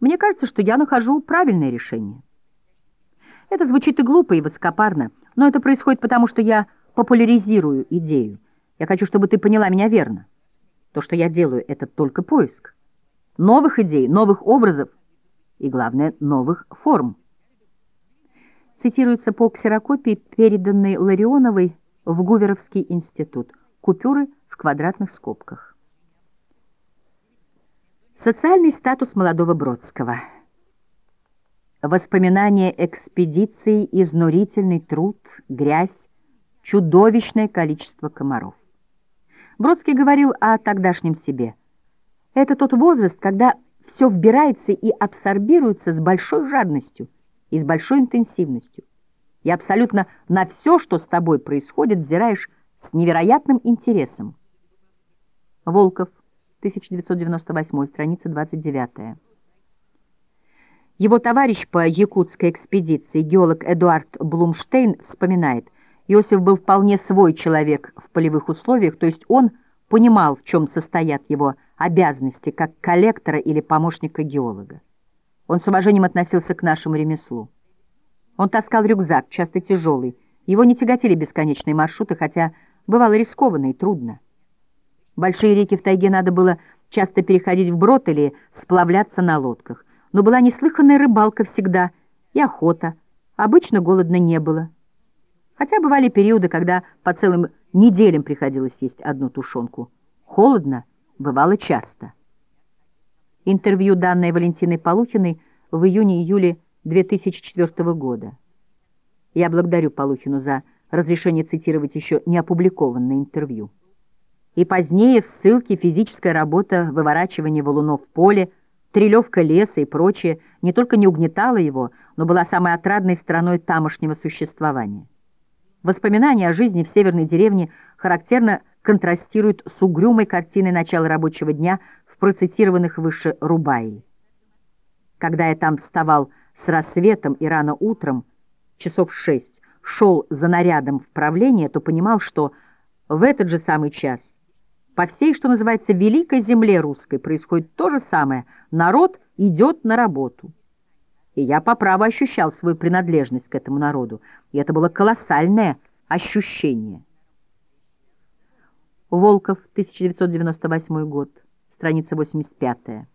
Мне кажется, что я нахожу правильное решение. Это звучит и глупо, и высокопарно, но это происходит потому, что я популяризирую идею. Я хочу, чтобы ты поняла меня верно. То, что я делаю, это только поиск. Новых идей, новых образов и, главное, новых форм. Цитируется по ксерокопии, переданной Ларионовой в Гуверовский институт. Купюры в квадратных скобках. Социальный статус молодого Бродского. Воспоминания экспедиции, изнурительный труд, грязь, чудовищное количество комаров. Бродский говорил о тогдашнем себе. Это тот возраст, когда все вбирается и абсорбируется с большой жадностью и с большой интенсивностью. И абсолютно на все, что с тобой происходит, взираешь с невероятным интересом. Волков, 1998, страница 29. Его товарищ по якутской экспедиции, геолог Эдуард Блумштейн, вспоминает, Иосиф был вполне свой человек в полевых условиях, то есть он понимал, в чем состоят его обязанности как коллектора или помощника геолога. Он с уважением относился к нашему ремеслу. Он таскал рюкзак, часто тяжелый. Его не тяготили бесконечные маршруты, хотя бывало рискованно и трудно. Большие реки в тайге надо было часто переходить вброд или сплавляться на лодках но была неслыханная рыбалка всегда и охота. Обычно голодно не было. Хотя бывали периоды, когда по целым неделям приходилось есть одну тушенку. Холодно бывало часто. Интервью, данное Валентиной Полухиной в июне-июле 2004 года. Я благодарю Полухину за разрешение цитировать еще не опубликованное интервью. И позднее в ссылке физическая работа, выворачивание валунов в поле, Трелевка леса и прочее не только не угнетала его, но была самой отрадной стороной тамошнего существования. Воспоминания о жизни в северной деревне характерно контрастируют с угрюмой картиной начала рабочего дня в процитированных выше Рубаи. Когда я там вставал с рассветом и рано утром, часов шесть, шел за нарядом в правление, то понимал, что в этот же самый час по всей, что называется, великой земле русской происходит то же самое. Народ идет на работу. И я по праву ощущал свою принадлежность к этому народу. И это было колоссальное ощущение. Волков, 1998 год, страница 85.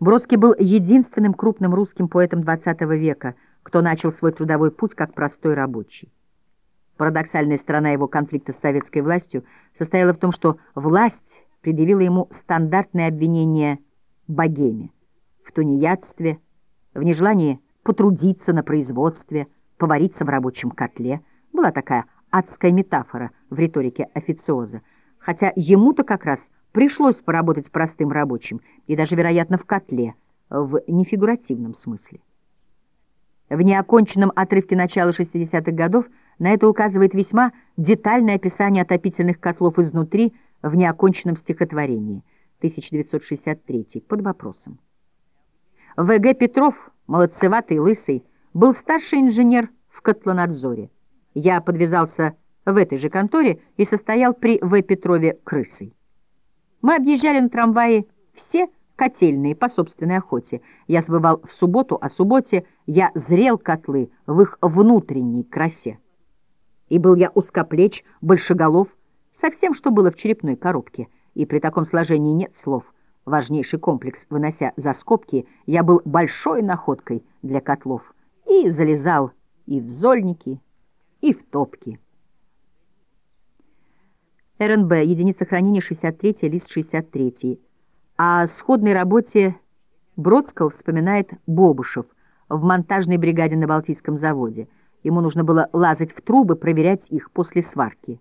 Бродский был единственным крупным русским поэтом XX века, кто начал свой трудовой путь как простой рабочий. Парадоксальная сторона его конфликта с советской властью состояла в том, что власть предъявила ему стандартное обвинение богеме, в тунеядстве, в нежелании потрудиться на производстве, повариться в рабочем котле. Была такая адская метафора в риторике официоза, хотя ему-то как раз пришлось поработать простым рабочим и даже, вероятно, в котле, в нефигуративном смысле. В неоконченном отрывке начала 60-х годов на это указывает весьма детальное описание отопительных котлов изнутри в неоконченном стихотворении 1963 под вопросом. В.Г. Петров, молодцеватый, лысый, был старший инженер в котлонадзоре. Я подвязался в этой же конторе и состоял при В. Петрове крысой. Мы объезжали на трамвае все котельные по собственной охоте. Я сбывал в субботу, а субботе я зрел котлы в их внутренней красе. И был я узкоплеч, большеголов, совсем что было в черепной коробке, и при таком сложении нет слов. Важнейший комплекс, вынося за скобки, я был большой находкой для котлов и залезал и в зольники, и в топки. РНБ, единица хранения 63, лист 63. О сходной работе Бродского вспоминает Бобушев в монтажной бригаде на Балтийском заводе – Ему нужно было лазать в трубы, проверять их после сварки.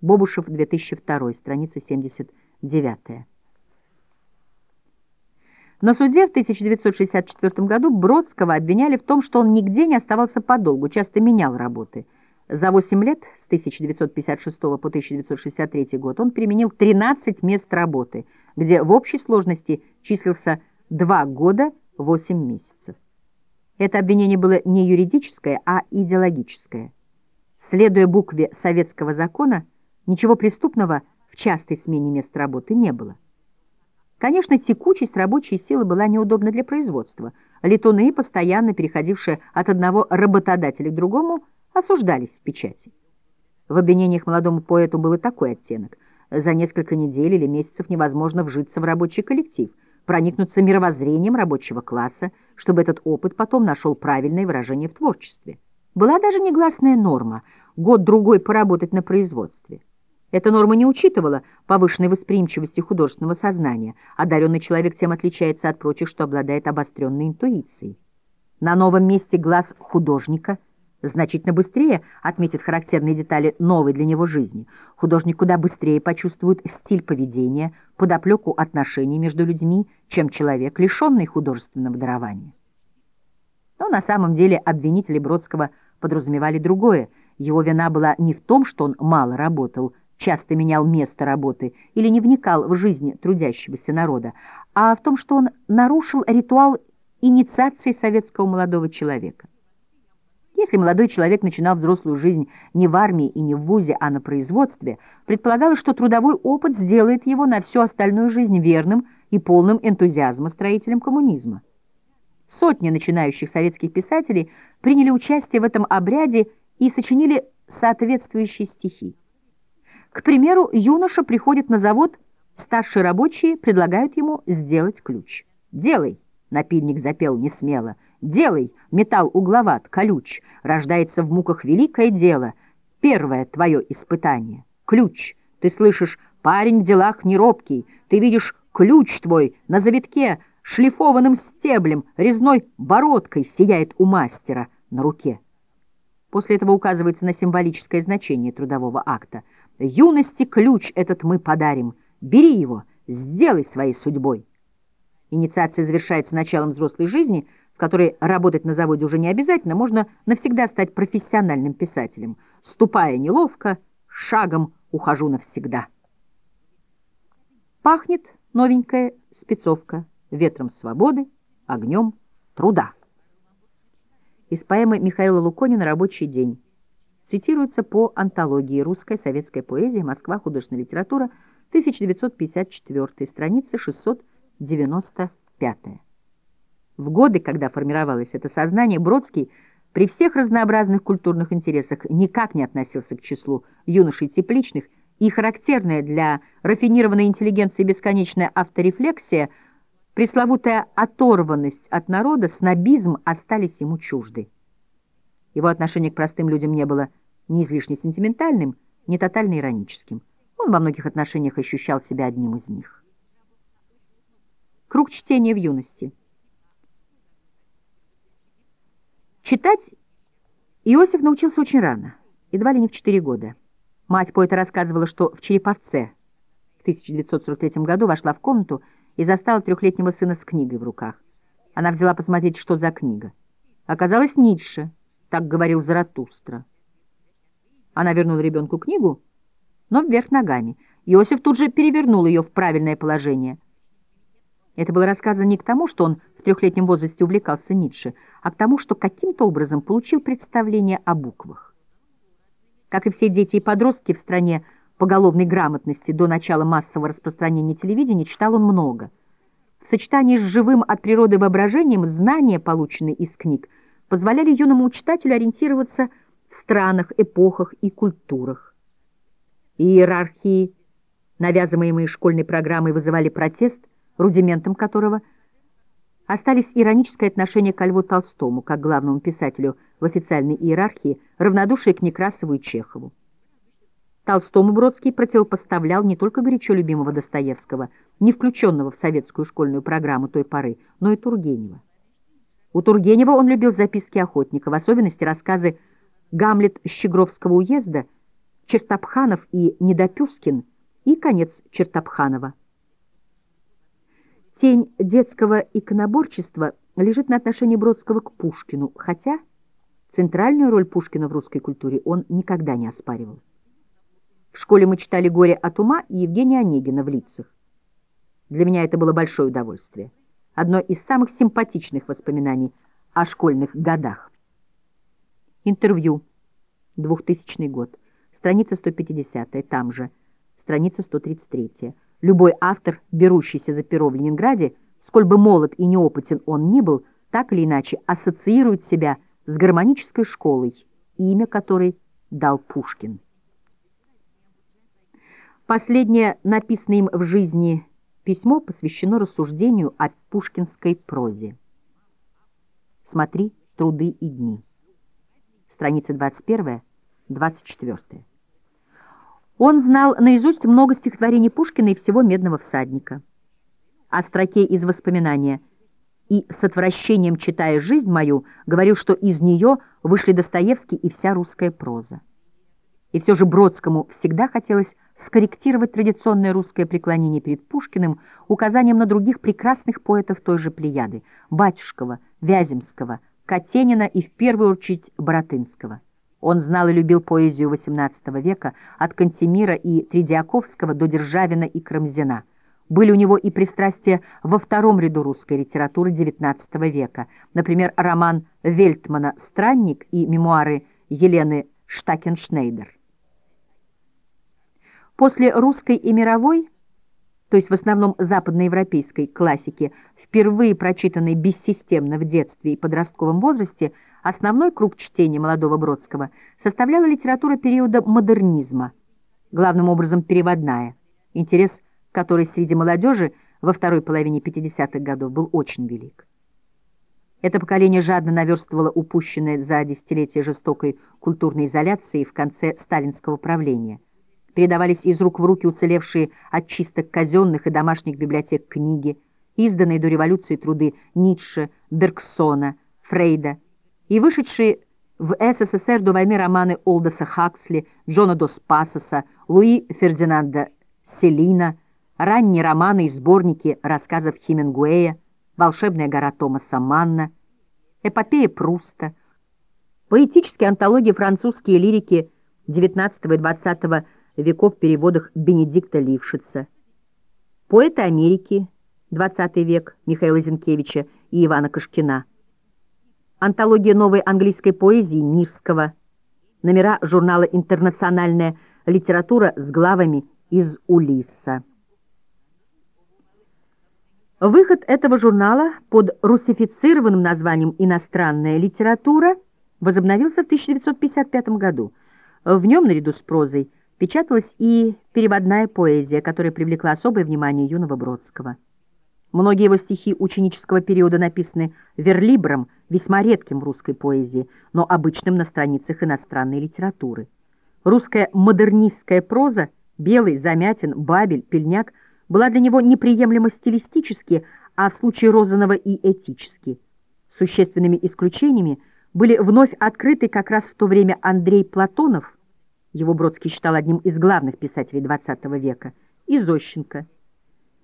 Бобушев, 2002, страница 79. На суде в 1964 году Бродского обвиняли в том, что он нигде не оставался подолгу, часто менял работы. За 8 лет, с 1956 по 1963 год, он применил 13 мест работы, где в общей сложности числился 2 года 8 месяцев. Это обвинение было не юридическое, а идеологическое. Следуя букве советского закона, ничего преступного в частой смене мест работы не было. Конечно, текучесть рабочей силы была неудобна для производства. Летуны, постоянно переходившие от одного работодателя к другому, осуждались в печати. В обвинениях молодому поэту был и такой оттенок. За несколько недель или месяцев невозможно вжиться в рабочий коллектив, проникнуться мировоззрением рабочего класса, чтобы этот опыт потом нашел правильное выражение в творчестве. Была даже негласная норма – год-другой поработать на производстве. Эта норма не учитывала повышенной восприимчивости художественного сознания. Одаренный человек тем отличается от прочих, что обладает обостренной интуицией. На новом месте глаз художника значительно быстрее отметит характерные детали новой для него жизни. Художник куда быстрее почувствует стиль поведения, подоплеку отношений между людьми, чем человек, лишенный художественного дарования. Но на самом деле обвинители Бродского подразумевали другое. Его вина была не в том, что он мало работал, часто менял место работы или не вникал в жизнь трудящегося народа, а в том, что он нарушил ритуал инициации советского молодого человека. Если молодой человек начинал взрослую жизнь не в армии и не в ВУЗе, а на производстве, предполагалось, что трудовой опыт сделает его на всю остальную жизнь верным и полным энтузиазма строителем коммунизма. Сотни начинающих советских писателей приняли участие в этом обряде и сочинили соответствующие стихи. К примеру, юноша приходит на завод, старшие рабочие предлагают ему сделать ключ. «Делай!» — напильник запел несмело. «Делай!» — металл угловат, колюч. Рождается в муках великое дело. Первое твое испытание. Ключ. Ты слышишь, парень в делах неробкий. Ты видишь ключ твой на завитке, шлифованным стеблем, резной бородкой сияет у мастера на руке. После этого указывается на символическое значение трудового акта — Юности ключ этот мы подарим. Бери его, сделай своей судьбой. Инициация завершается началом взрослой жизни, в которой работать на заводе уже не обязательно, можно навсегда стать профессиональным писателем. Ступая неловко, шагом ухожу навсегда. Пахнет новенькая спецовка ветром свободы, огнем труда. Из поэмы Михаила Луконина «Рабочий день» цитируется по антологии «Русская советская поэзия. Москва. Художественная литература. 1954. Страница 695. В годы, когда формировалось это сознание, Бродский при всех разнообразных культурных интересах никак не относился к числу юношей тепличных, и характерная для рафинированной интеллигенции бесконечная авторефлексия, пресловутая оторванность от народа, снобизм остались ему чужды. Его отношение к простым людям не было ни излишне сентиментальным, ни тотально ироническим. Он во многих отношениях ощущал себя одним из них. Круг чтения в юности. Читать Иосиф научился очень рано, едва ли не в 4 года. Мать поэта рассказывала, что в Череповце в 1943 году вошла в комнату и застала трехлетнего сына с книгой в руках. Она взяла посмотреть, что за книга. Оказалось, Ницше — так говорил Заратустра. Она вернула ребенку книгу, но вверх ногами. Иосиф тут же перевернул ее в правильное положение. Это было рассказано не к тому, что он в трехлетнем возрасте увлекался Ницше, а к тому, что каким-то образом получил представление о буквах. Как и все дети и подростки в стране поголовной грамотности до начала массового распространения телевидения, читал он много. В сочетании с живым от природы воображением знания, полученные из книг, позволяли юному читателю ориентироваться в странах, эпохах и культурах. Иерархии, навязываемые школьной программой, вызывали протест, рудиментом которого остались ироническое отношение к Льву Толстому, как главному писателю в официальной иерархии, равнодушие к Некрасову и Чехову. Толстому Бродский противопоставлял не только горячо любимого Достоевского, не включенного в советскую школьную программу той поры, но и Тургенева. У Тургенева он любил записки охотника, в особенности рассказы «Гамлет Щегровского уезда», «Чертопханов» и «Недопюскин» и «Конец Чертопханова». Тень детского иконоборчества лежит на отношении Бродского к Пушкину, хотя центральную роль Пушкина в русской культуре он никогда не оспаривал. В школе мы читали «Горе от ума» и Евгения Онегина в лицах. Для меня это было большое удовольствие одно из самых симпатичных воспоминаний о школьных годах. Интервью. 2000 год. Страница 150, там же. Страница 133. Любой автор, берущийся за перо в Ленинграде, сколь бы молод и неопытен он ни был, так или иначе ассоциирует себя с гармонической школой, имя которой дал Пушкин. Последнее написанное им в жизни письмо посвящено рассуждению о пушкинской прозе. Смотри «Труды и дни». Страница 21-24. Он знал наизусть много стихотворений Пушкина и всего «Медного всадника». О строке из воспоминания «И с отвращением читая жизнь мою, говорю, что из нее вышли Достоевский и вся русская проза». И все же Бродскому всегда хотелось скорректировать традиционное русское преклонение перед Пушкиным указанием на других прекрасных поэтов той же Плеяды – Батюшкова, Вяземского, Катенина и в первую очередь Боротынского – он знал и любил поэзию XVIII века от Кантемира и Тредиаковского до Державина и Крамзина. Были у него и пристрастия во втором ряду русской литературы XIX века, например, роман Вельтмана «Странник» и мемуары Елены Штакеншнейдер. После русской и мировой, то есть в основном западноевропейской классики, впервые прочитанной бессистемно в детстве и подростковом возрасте – Основной круг чтения молодого Бродского составляла литература периода модернизма, главным образом переводная, интерес которой среди молодежи во второй половине 50-х годов был очень велик. Это поколение жадно наверстывало упущенное за десятилетия жестокой культурной изоляции в конце сталинского правления. Передавались из рук в руки уцелевшие от чисток казенных и домашних библиотек книги, изданные до революции труды Ницше, Бергсона, Фрейда, и вышедшие в СССР до войны романы Олдоса Хаксли, Джона Дос Пасоса, Луи Фердинанда Селина, ранние романы и сборники рассказов Хемингуэя, «Волшебная гора» Томаса Манна, эпопея Пруста, поэтические антологии французские лирики XIX и XX веков в переводах Бенедикта Лившица, поэты Америки, XX век Михаила Зинкевича и Ивана Кашкина, антология новой английской поэзии Мирского, номера журнала «Интернациональная литература» с главами из Улисса. Выход этого журнала под русифицированным названием «Иностранная литература» возобновился в 1955 году. В нем, наряду с прозой, печаталась и переводная поэзия, которая привлекла особое внимание юного Бродского. Многие его стихи ученического периода написаны верлибром, весьма редким в русской поэзии, но обычным на страницах иностранной литературы. Русская модернистская проза, Белый, Замятин, Бабель, Пельняк, была для него неприемлема стилистически, а в случае Розанова и этически. Существенными исключениями были вновь открыты как раз в то время Андрей Платонов, его Бродский считал одним из главных писателей XX века, и Зощенко –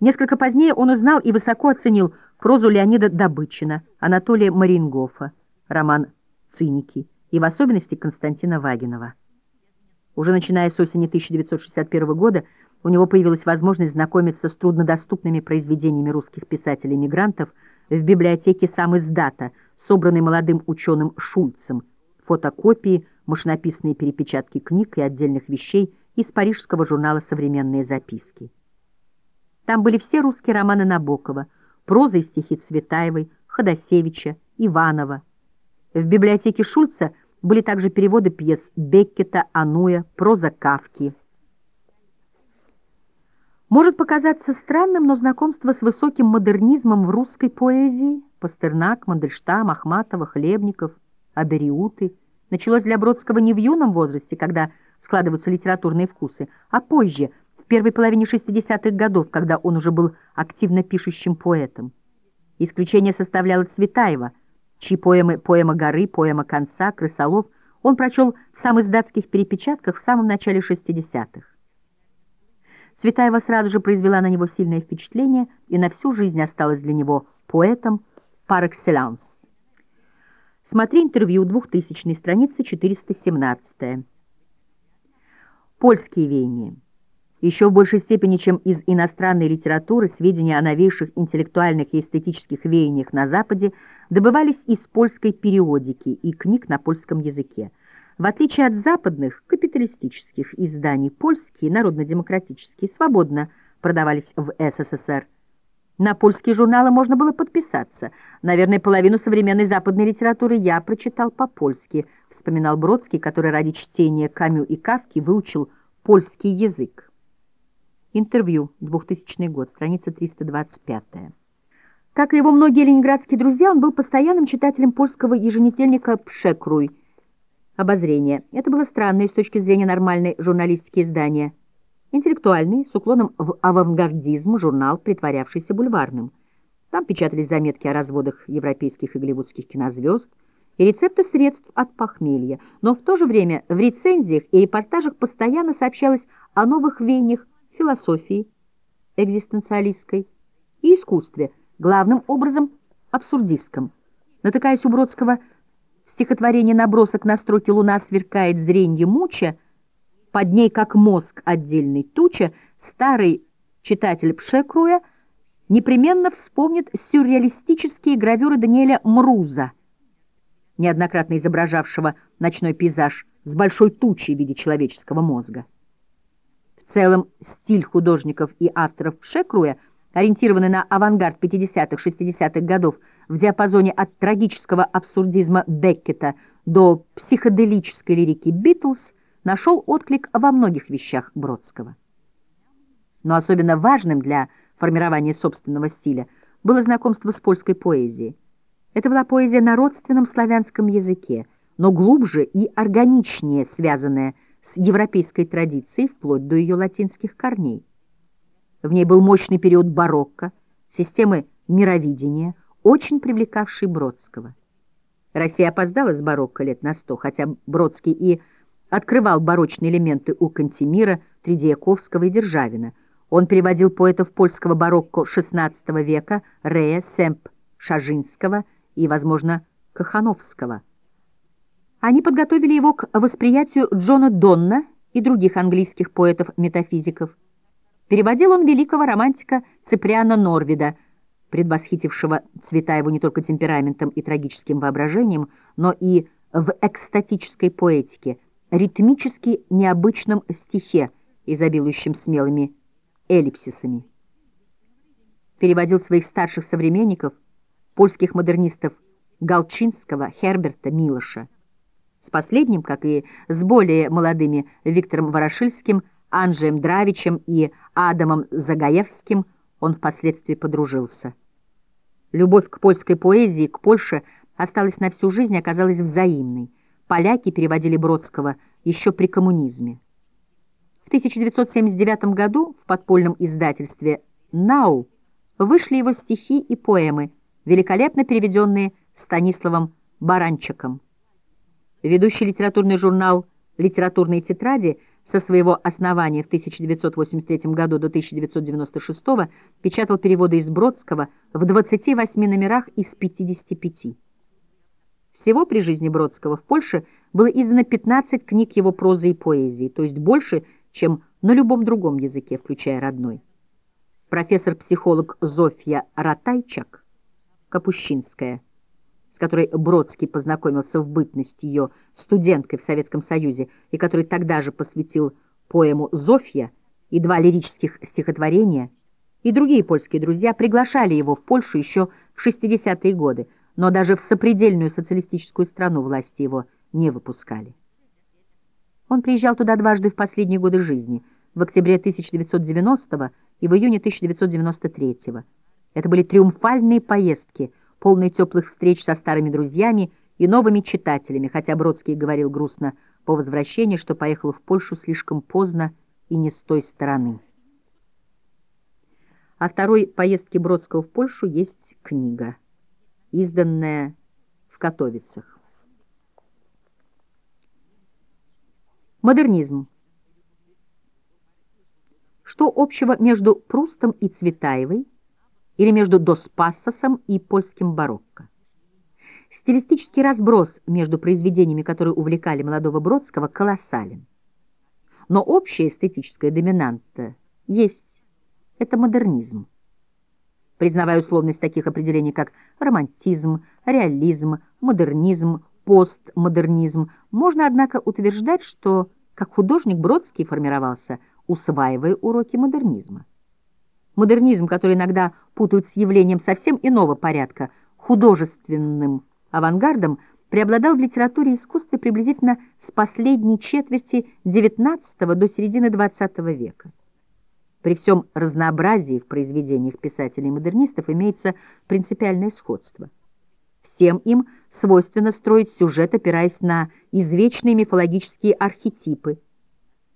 Несколько позднее он узнал и высоко оценил прозу Леонида Добычина, Анатолия Марингофа, роман «Циники» и в особенности Константина Вагинова. Уже начиная с осени 1961 года у него появилась возможность знакомиться с труднодоступными произведениями русских писателей-мигрантов в библиотеке сам издата, собранной молодым ученым Шульцем, фотокопии, машинописные перепечатки книг и отдельных вещей из парижского журнала «Современные записки». Там были все русские романы Набокова, проза и стихи Цветаевой, Ходосевича, Иванова. В библиотеке Шульца были также переводы пьес Беккета, Ануя, проза Кавки. Может показаться странным, но знакомство с высоким модернизмом в русской поэзии Пастернак, Мандельштам, Ахматова, Хлебников, Абериуты началось для Бродского не в юном возрасте, когда складываются литературные вкусы, а позже – в первой половине 60-х годов, когда он уже был активно пишущим поэтом. Исключение составляла Цветаева, чьи поэмы «Поэма горы», «Поэма конца», «Крысолов» он прочел в самых датских перепечатках в самом начале 60-х. Цветаева сразу же произвела на него сильное впечатление и на всю жизнь осталась для него поэтом par excellence. Смотри интервью 2000 страница 417. Польские веяния. Еще в большей степени, чем из иностранной литературы, сведения о новейших интеллектуальных и эстетических веяниях на Западе добывались из польской периодики и книг на польском языке. В отличие от западных капиталистических изданий, польские, народно-демократические, свободно продавались в СССР. На польские журналы можно было подписаться. Наверное, половину современной западной литературы я прочитал по-польски, вспоминал Бродский, который ради чтения Камю и Кавки выучил польский язык. Интервью, 2000 год, страница 325. Как и его многие ленинградские друзья, он был постоянным читателем польского еженедельника «Пшекруй». Обозрение. Это было странное с точки зрения нормальной журналистики издания. Интеллектуальный, с уклоном в авангардизм, журнал, притворявшийся бульварным. Там печатались заметки о разводах европейских и голливудских кинозвезд и рецепты средств от похмелья, но в то же время в рецензиях и репортажах постоянно сообщалось о новых веяниях философии, экзистенциалистской и искусстве, главным образом абсурдистском. Натыкаясь у Бродского в стихотворении «Набросок на строке «Луна сверкает зренье муча», под ней, как мозг отдельной туча, старый читатель Пшекруя непременно вспомнит сюрреалистические гравюры Даниэля Мруза, неоднократно изображавшего ночной пейзаж с большой тучей в виде человеческого мозга. В целом стиль художников и авторов Пшекруя, ориентированный на авангард 50-60-х годов в диапазоне от трагического абсурдизма Беккета до психоделической лирики Битлз, нашел отклик во многих вещах Бродского. Но особенно важным для формирования собственного стиля было знакомство с польской поэзией. Это была поэзия на родственном славянском языке, но глубже и органичнее связанная с европейской традицией вплоть до ее латинских корней. В ней был мощный период барокко, системы мировидения, очень привлекавший Бродского. Россия опоздала с барокко лет на сто, хотя Бродский и открывал барочные элементы у Кантемира, Тредиаковского и Державина. Он переводил поэтов польского барокко XVI века Рея, Семп, Шажинского и, возможно, Кахановского. Они подготовили его к восприятию Джона Донна и других английских поэтов-метафизиков. Переводил он великого романтика Циприана Норвида, предвосхитившего Цветаеву не только темпераментом и трагическим воображением, но и в экстатической поэтике – ритмически необычном стихе, изобилующем смелыми эллипсисами. Переводил своих старших современников, польских модернистов Галчинского, Херберта, Милоша. С последним, как и с более молодыми Виктором Ворошильским, Анжеем Дравичем и Адамом Загаевским он впоследствии подружился. Любовь к польской поэзии, к Польше осталась на всю жизнь оказалась взаимной поляки переводили Бродского еще при коммунизме. В 1979 году в подпольном издательстве «Нау» вышли его стихи и поэмы, великолепно переведенные Станиславом Баранчиком. Ведущий литературный журнал «Литературные тетради» со своего основания в 1983 году до 1996 печатал переводы из Бродского в 28 номерах из 55. Всего при жизни Бродского в Польше было издано 15 книг его прозы и поэзии, то есть больше, чем на любом другом языке, включая родной. Профессор-психолог Зофья Ратайчак, Капущинская, с которой Бродский познакомился в бытность ее студенткой в Советском Союзе и который тогда же посвятил поэму «Зофья» и два лирических стихотворения, и другие польские друзья приглашали его в Польшу еще в 60-е годы, но даже в сопредельную социалистическую страну власти его не выпускали. Он приезжал туда дважды в последние годы жизни, в октябре 1990 и в июне 1993 -го. Это были триумфальные поездки, полные теплых встреч со старыми друзьями и новыми читателями, хотя Бродский говорил грустно по возвращении, что поехал в Польшу слишком поздно и не с той стороны. О второй поездке Бродского в Польшу есть книга изданная в Катовицах. Модернизм. Что общего между Прустом и Цветаевой или между Доспассосом и польским барокко? Стилистический разброс между произведениями, которые увлекали молодого Бродского, колоссален. Но общая эстетическая доминанта есть. Это модернизм признавая условность таких определений, как романтизм, реализм, модернизм, постмодернизм, можно, однако, утверждать, что как художник Бродский формировался, усваивая уроки модернизма. Модернизм, который иногда путают с явлением совсем иного порядка, художественным авангардом, преобладал в литературе и искусстве приблизительно с последней четверти XIX до середины XX века. При всем разнообразии в произведениях писателей-модернистов имеется принципиальное сходство. Всем им свойственно строить сюжет, опираясь на извечные мифологические архетипы,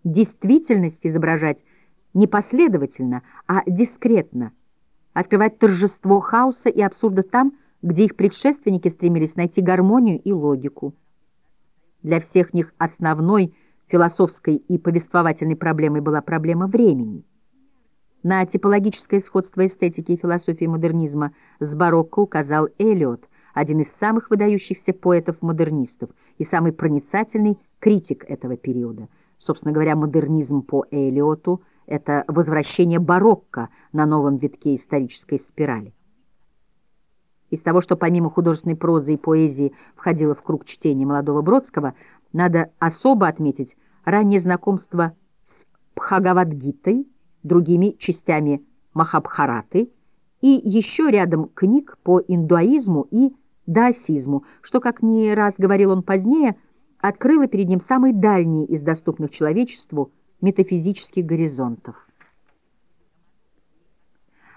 действительность изображать не последовательно, а дискретно, открывать торжество хаоса и абсурда там, где их предшественники стремились найти гармонию и логику. Для всех них основной философской и повествовательной проблемой была проблема времени. На типологическое сходство эстетики и философии модернизма с барокко указал Эллиот, один из самых выдающихся поэтов-модернистов и самый проницательный критик этого периода. Собственно говоря, модернизм по Эллиоту – это возвращение барокко на новом витке исторической спирали. Из того, что помимо художественной прозы и поэзии входило в круг чтения молодого Бродского, надо особо отметить раннее знакомство с Бхагавадгитой, другими частями Махабхараты и еще рядом книг по индуаизму и даосизму, что, как не раз говорил он позднее, открыло перед ним самый дальний из доступных человечеству метафизических горизонтов.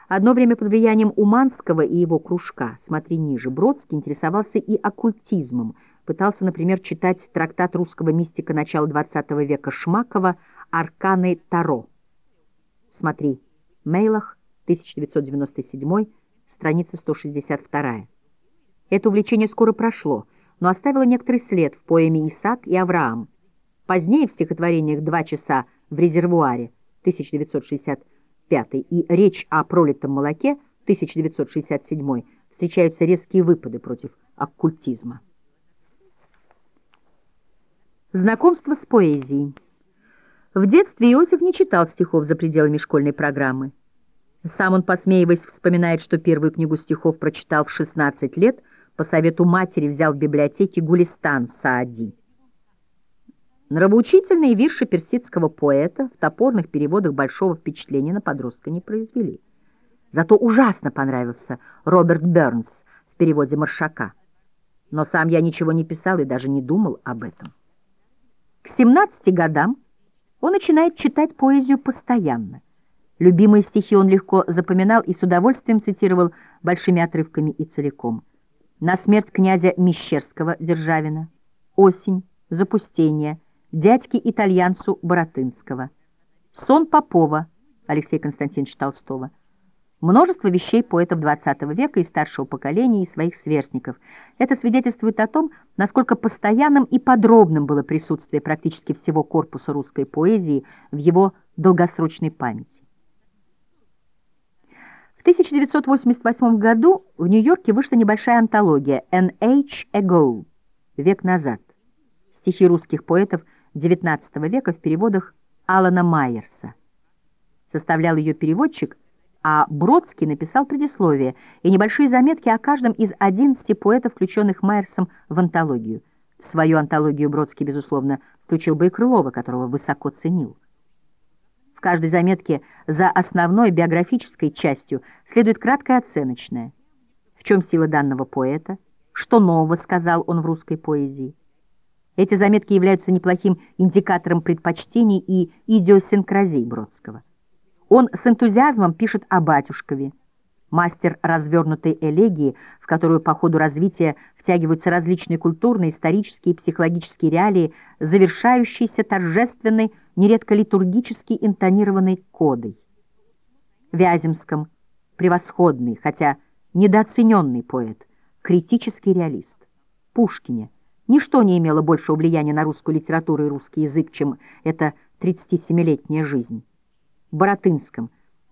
Одно время под влиянием Уманского и его кружка, смотри ниже, Бродский интересовался и оккультизмом, пытался, например, читать трактат русского мистика начала XX века Шмакова «Арканы Таро». Смотри, Мейлах, 1997, страница 162. Это увлечение скоро прошло, но оставило некоторый след в поэме «Исаак и Авраам». Позднее в стихотворениях «Два часа в резервуаре» 1965 и «Речь о пролитом молоке» 1967 встречаются резкие выпады против оккультизма. Знакомство с поэзией. В детстве Иосиф не читал стихов за пределами школьной программы. Сам он, посмеиваясь, вспоминает, что первую книгу стихов прочитал в 16 лет, по совету матери взял в библиотеке Гулистан Саади. Нравоучительные вирши персидского поэта в топорных переводах большого впечатления на подростка не произвели. Зато ужасно понравился Роберт Бернс в переводе Маршака. Но сам я ничего не писал и даже не думал об этом. К 17 годам он начинает читать поэзию постоянно. Любимые стихи он легко запоминал и с удовольствием цитировал большими отрывками и целиком. «На смерть князя Мещерского Державина», «Осень», «Запустение», «Дядьке-итальянцу Боротынского», «Сон Попова» Алексея Константиновича Толстого, Множество вещей поэтов XX века и старшего поколения и своих сверстников. Это свидетельствует о том, насколько постоянным и подробным было присутствие практически всего корпуса русской поэзии в его долгосрочной памяти. В 1988 году в Нью-Йорке вышла небольшая антология «An Age Ago» — «Век назад» стихи русских поэтов XIX века в переводах Алана Майерса. Составлял ее переводчик а Бродский написал предисловие и небольшие заметки о каждом из 11 поэтов, включенных Майерсом в антологию. В свою антологию Бродский, безусловно, включил бы и Крылова, которого высоко ценил. В каждой заметке за основной биографической частью следует краткая оценочная. В чем сила данного поэта? Что нового сказал он в русской поэзии? Эти заметки являются неплохим индикатором предпочтений и идиосинкразий Бродского. Он с энтузиазмом пишет о батюшкове, мастер развернутой элегии, в которую по ходу развития втягиваются различные культурные, исторические и психологические реалии, завершающиеся торжественной, нередко литургически интонированной кодой. Вяземском превосходный, хотя недооцененный поэт, критический реалист. Пушкине ничто не имело большего влияния на русскую литературу и русский язык, чем эта 37-летняя жизнь. Боротынском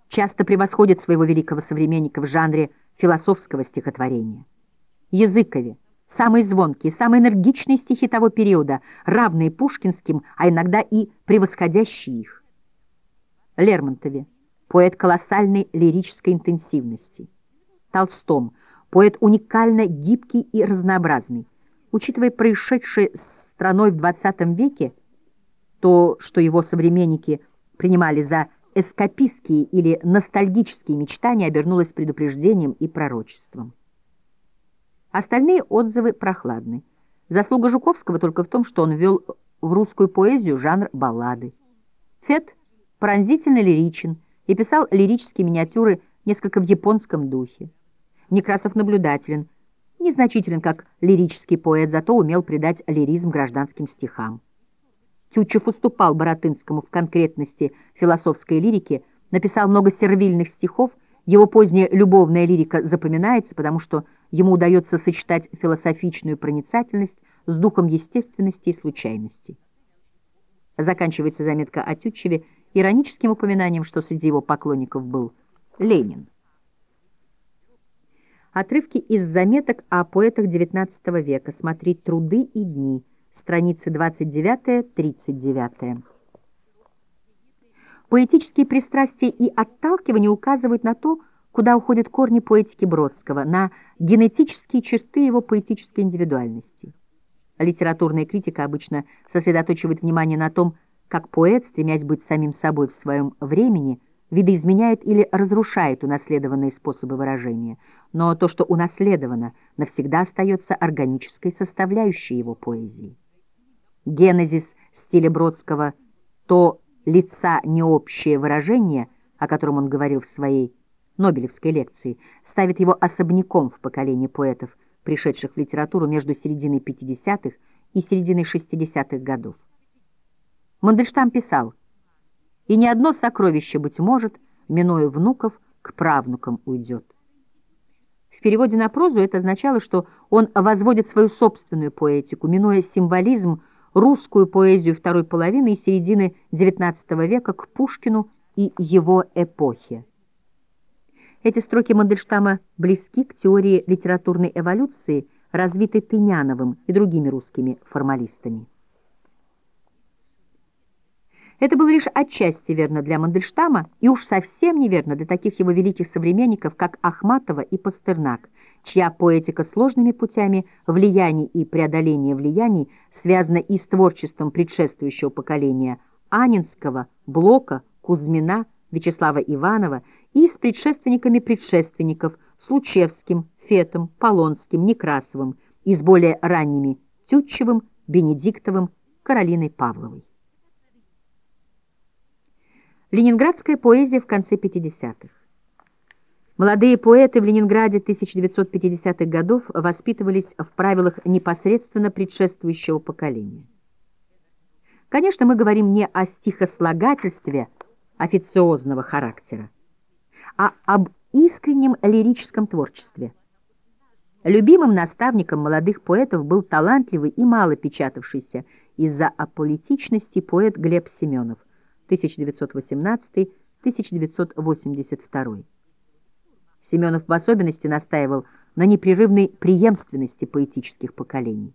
часто превосходит своего великого современника в жанре философского стихотворения. Языкове самые звонкие, самые энергичные стихи того периода, равные пушкинским, а иногда и превосходящие их. Лермонтове поэт колоссальной лирической интенсивности. Толстом поэт уникально гибкий и разнообразный. Учитывая происшедшее с страной в XX веке, то, что его современники принимали за эскапистские или ностальгические мечтания обернулось предупреждением и пророчеством. Остальные отзывы прохладны. Заслуга Жуковского только в том, что он ввел в русскую поэзию жанр баллады. Фет пронзительно лиричен и писал лирические миниатюры несколько в японском духе. Некрасов наблюдателен, незначителен как лирический поэт, зато умел придать лиризм гражданским стихам. Тютчев уступал Боротынскому в конкретности философской лирики, написал много сервильных стихов, его поздняя любовная лирика запоминается, потому что ему удается сочетать философичную проницательность с духом естественности и случайности. Заканчивается заметка о Тютчеве ироническим упоминанием, что среди его поклонников был Ленин. Отрывки из заметок о поэтах XIX века. Смотреть «Труды и дни», страницы 29-39. Поэтические пристрастия и отталкивания указывают на то, куда уходят корни поэтики Бродского, на генетические черты его поэтической индивидуальности. Литературная критика обычно сосредоточивает внимание на том, как поэт, стремясь быть самим собой в своем времени, видоизменяет или разрушает унаследованные способы выражения. Но то, что унаследовано, навсегда остается органической составляющей его поэзии. Генезис стиля Бродского «то лица необщее выражение», о котором он говорил в своей Нобелевской лекции, ставит его особняком в поколении поэтов, пришедших в литературу между серединой 50-х и серединой 60-х годов. Мандельштам писал, «И ни одно сокровище, быть может, минуя внуков, к правнукам уйдет». В переводе на прозу это означало, что он возводит свою собственную поэтику, минуя символизм, русскую поэзию второй половины и середины XIX века к Пушкину и его эпохе. Эти строки Мандельштама близки к теории литературной эволюции, развитой Тыняновым и другими русскими формалистами. Это было лишь отчасти верно для Мандельштама и уж совсем неверно для таких его великих современников, как Ахматова и Пастернак, чья поэтика сложными путями влияний и преодоления влияний связана и с творчеством предшествующего поколения Анинского, Блока, Кузьмина, Вячеслава Иванова и с предшественниками предшественников Случевским, Фетом, Полонским, Некрасовым и с более ранними Тютчевым, Бенедиктовым, Каролиной Павловой. Ленинградская поэзия в конце 50-х. Молодые поэты в Ленинграде 1950-х годов воспитывались в правилах непосредственно предшествующего поколения. Конечно, мы говорим не о стихослагательстве официозного характера, а об искреннем лирическом творчестве. Любимым наставником молодых поэтов был талантливый и мало печатавшийся из-за аполитичности поэт Глеб Семенов, 1918-1982. Семенов в особенности настаивал на непрерывной преемственности поэтических поколений.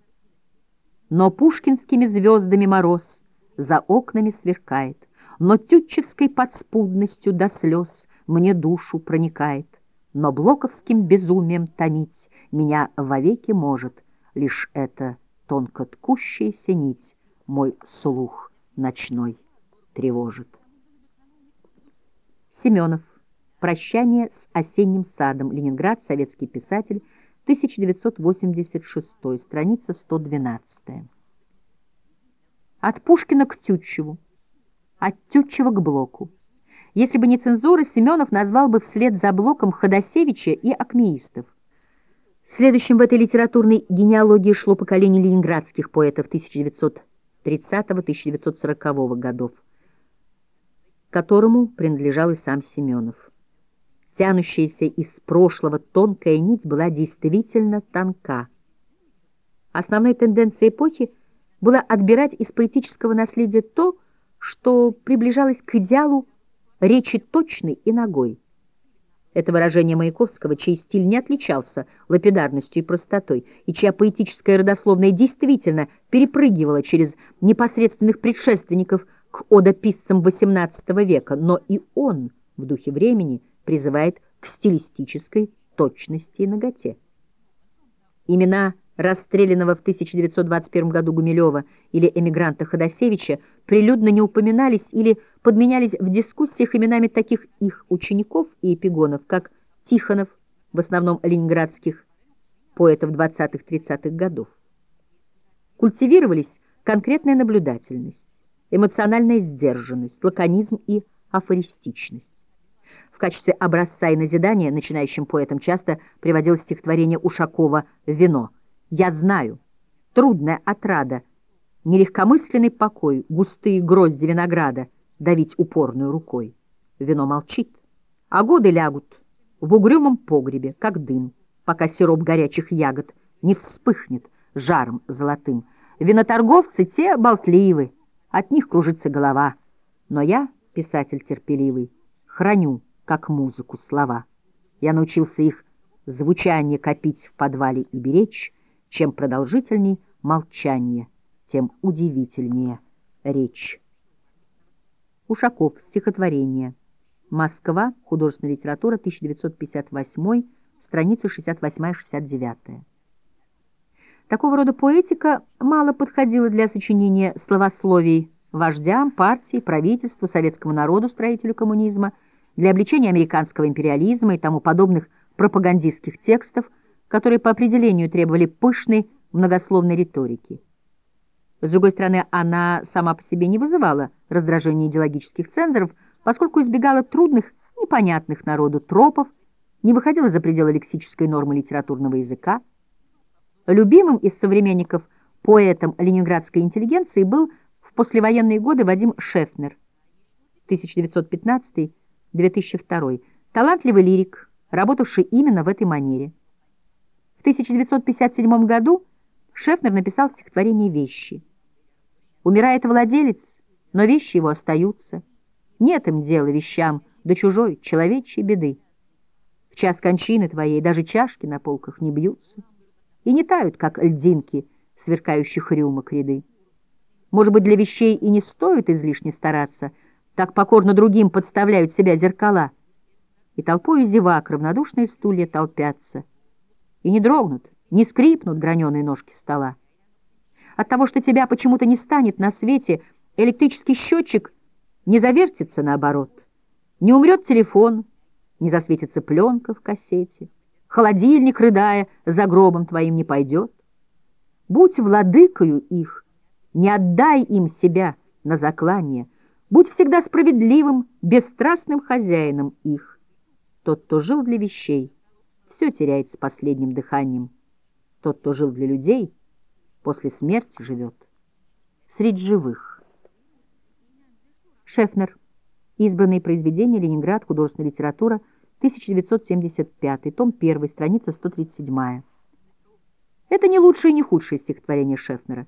Но пушкинскими звездами мороз за окнами сверкает, но тютчевской подспудностью до слез мне душу проникает, но блоковским безумием томить меня вовеки может лишь эта тонко ткущаяся нить мой слух ночной тревожит. Семенов. Прощание с осенним садом. Ленинград. Советский писатель. 1986. Страница 112. От Пушкина к Тютчеву. От Тютчева к Блоку. Если бы не цензура, Семенов назвал бы вслед за Блоком Ходосевича и акмеистов. Следующим в этой литературной генеалогии шло поколение ленинградских поэтов 1930-1940 годов которому принадлежал и сам Семенов. Тянущаяся из прошлого тонкая нить была действительно тонка. Основной тенденцией эпохи было отбирать из поэтического наследия то, что приближалось к идеалу речи точной и ногой. Это выражение Маяковского, чей стиль не отличался лапидарностью и простотой, и чья поэтическая родословная действительно перепрыгивала через непосредственных предшественников к одописцам XVIII века, но и он в духе времени призывает к стилистической точности и наготе. Имена расстрелянного в 1921 году Гумилева или эмигранта Ходосевича, прилюдно не упоминались или подменялись в дискуссиях именами таких их учеников и эпигонов, как Тихонов, в основном ленинградских поэтов 20-30-х годов. Культивировались конкретная наблюдательность, эмоциональная сдержанность, лаконизм и афористичность. В качестве образца и назидания начинающим поэтам часто приводилось стихотворение Ушакова «Вино». «Я знаю, трудная отрада, нелегкомысленный покой, густые грозди винограда давить упорную рукой. Вино молчит, а годы лягут в угрюмом погребе, как дым, пока сироп горячих ягод не вспыхнет жаром золотым. Виноторговцы те болтливы, от них кружится голова, но я, писатель терпеливый, храню как музыку слова. Я научился их звучание копить в подвале и беречь, чем продолжительней молчание, тем удивительнее речь. Ушаков. Стихотворение. Москва. Художественная литература. 1958. Страница 68-69. Такого рода поэтика мало подходила для сочинения словословий вождям, партии, правительству, советскому народу, строителю коммунизма – для обличения американского империализма и тому подобных пропагандистских текстов, которые по определению требовали пышной многословной риторики. С другой стороны, она сама по себе не вызывала раздражения идеологических цензоров, поскольку избегала трудных, непонятных народу тропов, не выходила за пределы лексической нормы литературного языка. Любимым из современников поэтом ленинградской интеллигенции был в послевоенные годы Вадим Шефнер, 1915 2002. Талантливый лирик, работавший именно в этой манере. В 1957 году Шефнер написал стихотворение «Вещи». Умирает владелец, но вещи его остаются. Нет им дела вещам до чужой человечьей беды. В час кончины твоей даже чашки на полках не бьются и не тают, как льдинки сверкающих рюмок ряды. Может быть, для вещей и не стоит излишне стараться — так покорно другим подставляют себя зеркала. И толпою зевак равнодушные стулья толпятся. И не дрогнут, не скрипнут граненые ножки стола. От того, что тебя почему-то не станет на свете, электрический счетчик не завертится наоборот. Не умрет телефон, не засветится пленка в кассете. Холодильник, рыдая, за гробом твоим не пойдет. Будь владыкою их, не отдай им себя на заклание — Будь всегда справедливым, бесстрастным хозяином их. Тот, кто жил для вещей, все теряет с последним дыханием. Тот, кто жил для людей, после смерти живет. Среди живых. Шефнер. Избранные произведения. Ленинград. Художественная литература. 1975. Том 1. Страница 137. Это не лучшее и не худшее стихотворение Шефнера.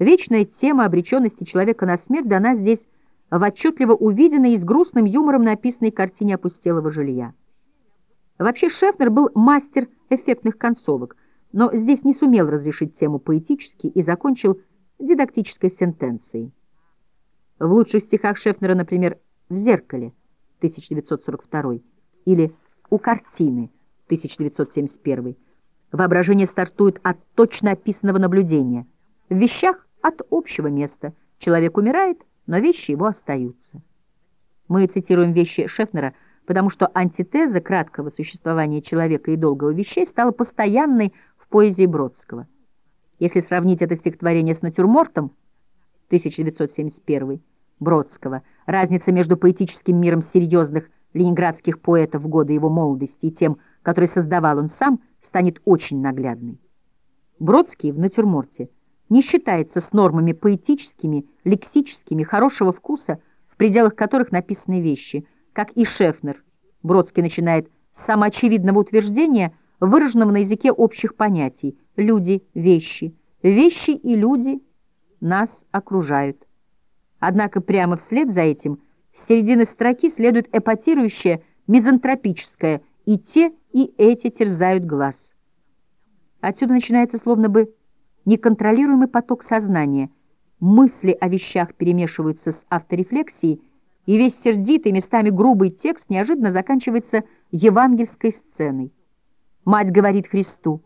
Вечная тема обреченности человека на смерть дана здесь в отчетливо увиденной и с грустным юмором написанной картине опустелого жилья. Вообще Шефнер был мастер эффектных концовок, но здесь не сумел разрешить тему поэтически и закончил дидактической сентенцией. В лучших стихах Шефнера, например, «В зеркале» 1942 или «У картины» 1971 воображение стартует от точно описанного наблюдения. В вещах от общего места. Человек умирает, но вещи его остаются. Мы цитируем вещи Шефнера, потому что антитеза краткого существования человека и долгого вещей стала постоянной в поэзии Бродского. Если сравнить это стихотворение с натюрмортом 1971 Бродского, разница между поэтическим миром серьезных ленинградских поэтов в годы его молодости и тем, который создавал он сам, станет очень наглядной. Бродский в натюрморте – не считается с нормами поэтическими, лексическими, хорошего вкуса, в пределах которых написаны вещи, как и Шефнер. Бродский начинает с самоочевидного утверждения, выраженного на языке общих понятий «люди», «вещи». Вещи и люди нас окружают. Однако прямо вслед за этим с середины строки следует эпатирующее, мизантропическое «и те, и эти терзают глаз». Отсюда начинается словно бы неконтролируемый поток сознания. Мысли о вещах перемешиваются с авторефлексией, и весь сердитый, местами грубый текст неожиданно заканчивается евангельской сценой. Мать говорит Христу,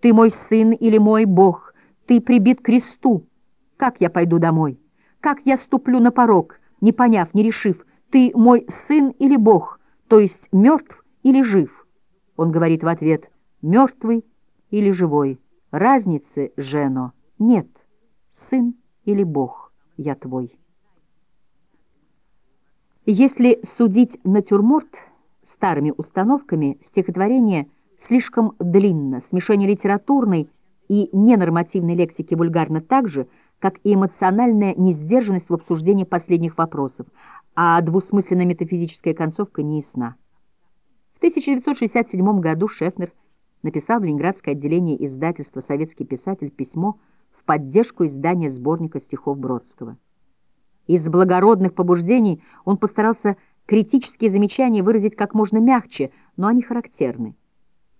Ты мой сын или мой Бог, ты прибит к кресту. Как я пойду домой? Как я ступлю на порог, не поняв, не решив, ты мой сын или Бог, то есть мертв или жив? Он говорит в ответ, мертвый или живой. Разницы, Жено, нет. Сын или Бог, я твой. Если судить натюрморт старыми установками, стихотворение слишком длинно, смешение литературной и ненормативной лексики вульгарно так же, как и эмоциональная несдержанность в обсуждении последних вопросов, а двусмысленная метафизическая концовка не ясна. В 1967 году Шефнер написал в Ленинградское отделение издательства «Советский писатель» письмо в поддержку издания сборника стихов Бродского. Из благородных побуждений он постарался критические замечания выразить как можно мягче, но они характерны.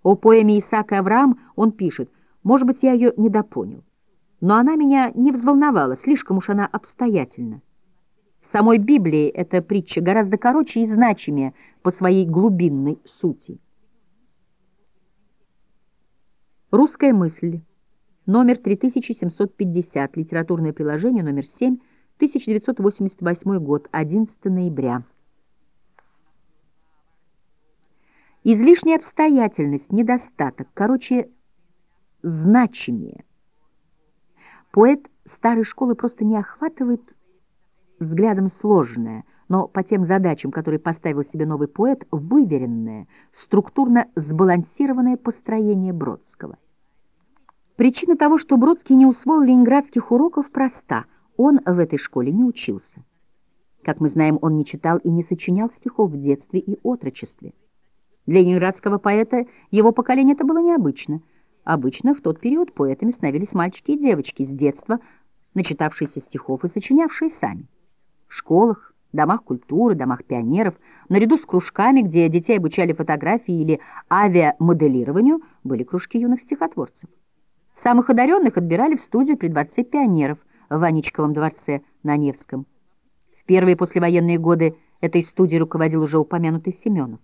О поэме Исаака Авраам он пишет, «Может быть, я ее недопонял, но она меня не взволновала, слишком уж она обстоятельна. В самой Библии эта притча гораздо короче и значимее по своей глубинной сути. Русская мысль. Номер 3750. Литературное приложение номер 7. 1988 год. 11 ноября. Излишняя обстоятельность, недостаток, короче, значимее. Поэт старой школы просто не охватывает взглядом сложное, но по тем задачам, которые поставил себе новый поэт, выверенное, структурно сбалансированное построение Бродского. Причина того, что Бродский не усвоил ленинградских уроков, проста – он в этой школе не учился. Как мы знаем, он не читал и не сочинял стихов в детстве и отрочестве. Для ленинградского поэта его поколение это было необычно. Обычно в тот период поэтами становились мальчики и девочки с детства, начитавшиеся стихов и сочинявшие сами. В школах, домах культуры, домах пионеров, наряду с кружками, где детей обучали фотографии или авиамоделированию, были кружки юных стихотворцев. Самых одаренных отбирали в студию при дворце пионеров – в Ванечковом дворце на Невском. В первые послевоенные годы этой студией руководил уже упомянутый Семенов.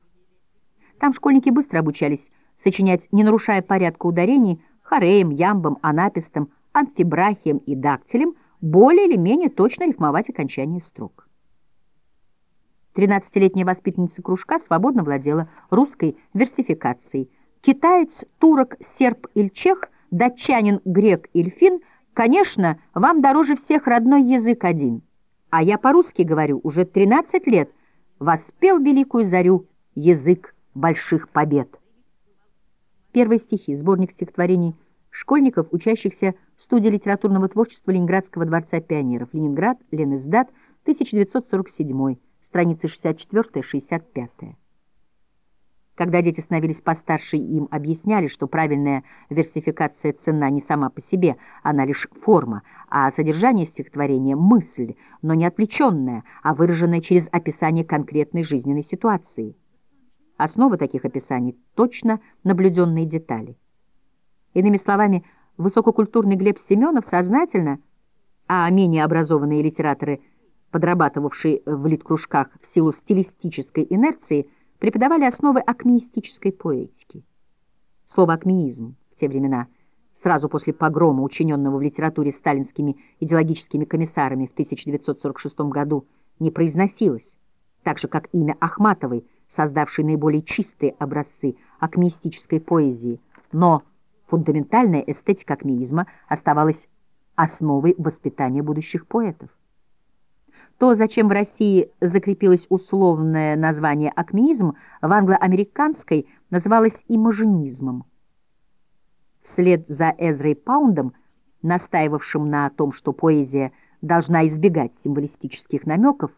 Там школьники быстро обучались сочинять, не нарушая порядка ударений, хореем, ямбом, анапистом, амфибрахием и дактилем, более или менее точно рифмовать окончание строк. Тринадцатилетняя воспитанница кружка свободно владела русской версификацией. Китаец, турок, серб или чех, датчанин, грек или фин Конечно, вам дороже всех родной язык один, а я по-русски говорю уже 13 лет, воспел великую зарю язык больших побед. Первые стихи, сборник стихотворений школьников, учащихся в студии литературного творчества Ленинградского дворца пионеров. Ленинград, Ленэсдат, 1947, страницы 64-65. Когда дети становились постарше, им объясняли, что правильная версификация цена не сама по себе, она лишь форма, а содержание стихотворения — мысль, но не отвлеченная, а выраженная через описание конкретной жизненной ситуации. Основа таких описаний — точно наблюденные детали. Иными словами, высококультурный Глеб Семенов сознательно, а менее образованные литераторы, подрабатывавшие в литкружках в силу стилистической инерции — преподавали основы акмеистической поэтики. Слово «акмеизм» в те времена, сразу после погрома, учиненного в литературе сталинскими идеологическими комиссарами в 1946 году, не произносилось, так же, как имя Ахматовой, создавшей наиболее чистые образцы акмеистической поэзии, но фундаментальная эстетика акмеизма оставалась основой воспитания будущих поэтов. То, зачем в России закрепилось условное название акмеизм, в англо-американской называлось имажинизмом. Вслед за Эзрой Паундом, настаивавшим на том, что поэзия должна избегать символистических намеков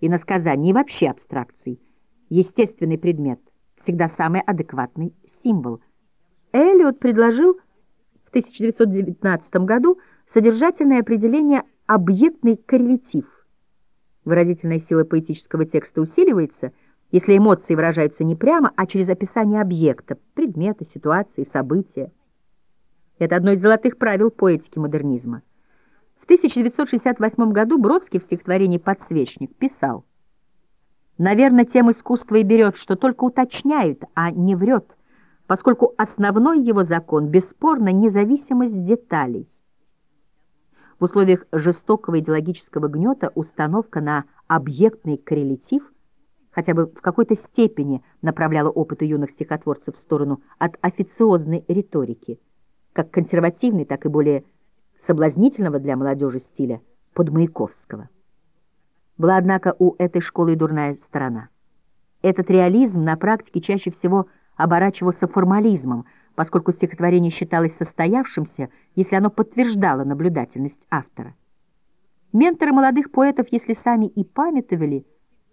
и насказаний и вообще абстракций, естественный предмет всегда самый адекватный символ. Эллиот предложил в 1919 году содержательное определение «объектный коррелятив», Выразительная сила поэтического текста усиливается, если эмоции выражаются не прямо, а через описание объекта, предмета, ситуации, события. Это одно из золотых правил поэтики модернизма. В 1968 году Бродский в стихотворении «Подсвечник» писал «Наверное, тем искусство и берет, что только уточняет, а не врет. поскольку основной его закон бесспорно независимость деталей. В условиях жестокого идеологического гнета установка на объектный коррелятив хотя бы в какой-то степени направляла опыты юных стихотворцев в сторону от официозной риторики, как консервативной, так и более соблазнительного для молодежи стиля подмаяковского. Была, однако, у этой школы и дурная сторона. Этот реализм на практике чаще всего оборачивался формализмом, поскольку стихотворение считалось состоявшимся, если оно подтверждало наблюдательность автора. Менторы молодых поэтов, если сами и памятовали,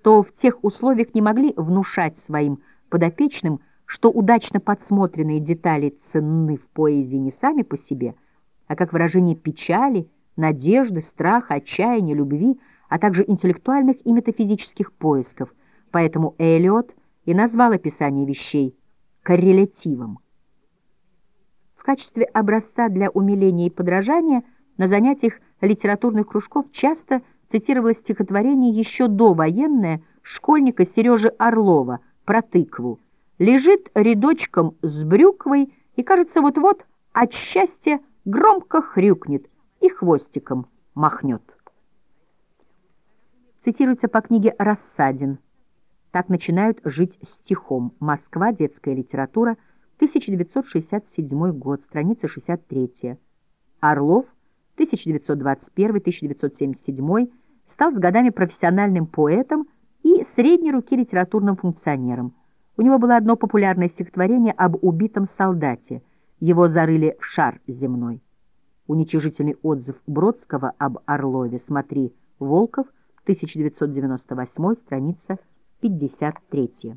то в тех условиях не могли внушать своим подопечным, что удачно подсмотренные детали ценны в поэзии не сами по себе, а как выражение печали, надежды, страха, отчаяния, любви, а также интеллектуальных и метафизических поисков. Поэтому Эллиот и назвал описание вещей коррелятивом. В качестве образца для умиления и подражания на занятиях литературных кружков часто цитировалось стихотворение еще довоенное школьника Сережи Орлова про тыкву. Лежит рядочком с брюквой и, кажется, вот-вот от счастья громко хрюкнет и хвостиком махнет. Цитируется по книге «Рассадин», так начинают жить стихом. Москва. Детская литература. 1967 год. Страница 63. Орлов. 1921-1977. Стал с годами профессиональным поэтом и средней руки литературным функционером. У него было одно популярное стихотворение об убитом солдате. Его зарыли в шар земной. Уничижительный отзыв Бродского об Орлове. Смотри, Волков, 1998, страница 53.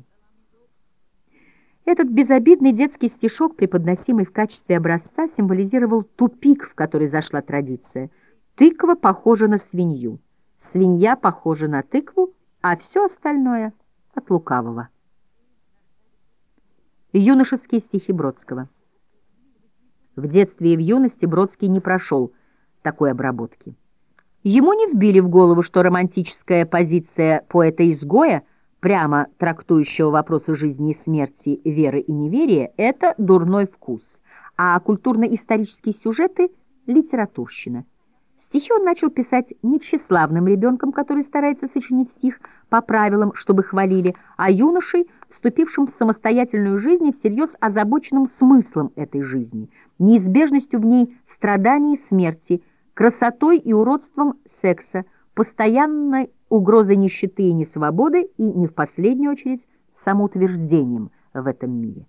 Этот безобидный детский стишок, преподносимый в качестве образца, символизировал тупик, в который зашла традиция. Тыква похожа на свинью, свинья похожа на тыкву, а все остальное — от лукавого. Юношеские стихи Бродского. В детстве и в юности Бродский не прошел такой обработки. Ему не вбили в голову, что романтическая позиция поэта-изгоя — прямо трактующего вопросы жизни и смерти, веры и неверия, это дурной вкус, а культурно-исторические сюжеты — литературщина. Стихи он начал писать не тщеславным ребенком, который старается сочинить стих по правилам, чтобы хвалили, а юношей, вступившим в самостоятельную жизнь и всерьез озабоченным смыслом этой жизни, неизбежностью в ней страданий и смерти, красотой и уродством секса, постоянной угрозой нищеты и несвободы и, не в последнюю очередь, самоутверждением в этом мире.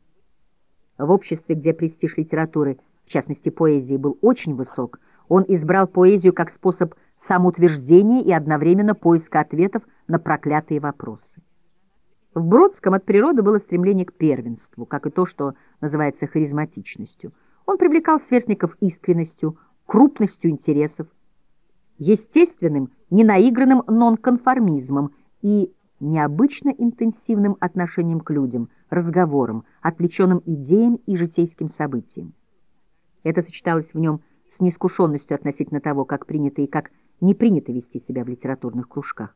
В обществе, где престиж литературы, в частности поэзии, был очень высок, он избрал поэзию как способ самоутверждения и одновременно поиска ответов на проклятые вопросы. В Бродском от природы было стремление к первенству, как и то, что называется харизматичностью. Он привлекал сверстников искренностью, крупностью интересов, естественным, ненаигранным нонконформизмом и необычно интенсивным отношением к людям, разговорам, отвлеченным идеям и житейским событиям. Это сочеталось в нем с неискушенностью относительно того, как принято и как не принято вести себя в литературных кружках.